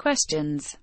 Questions.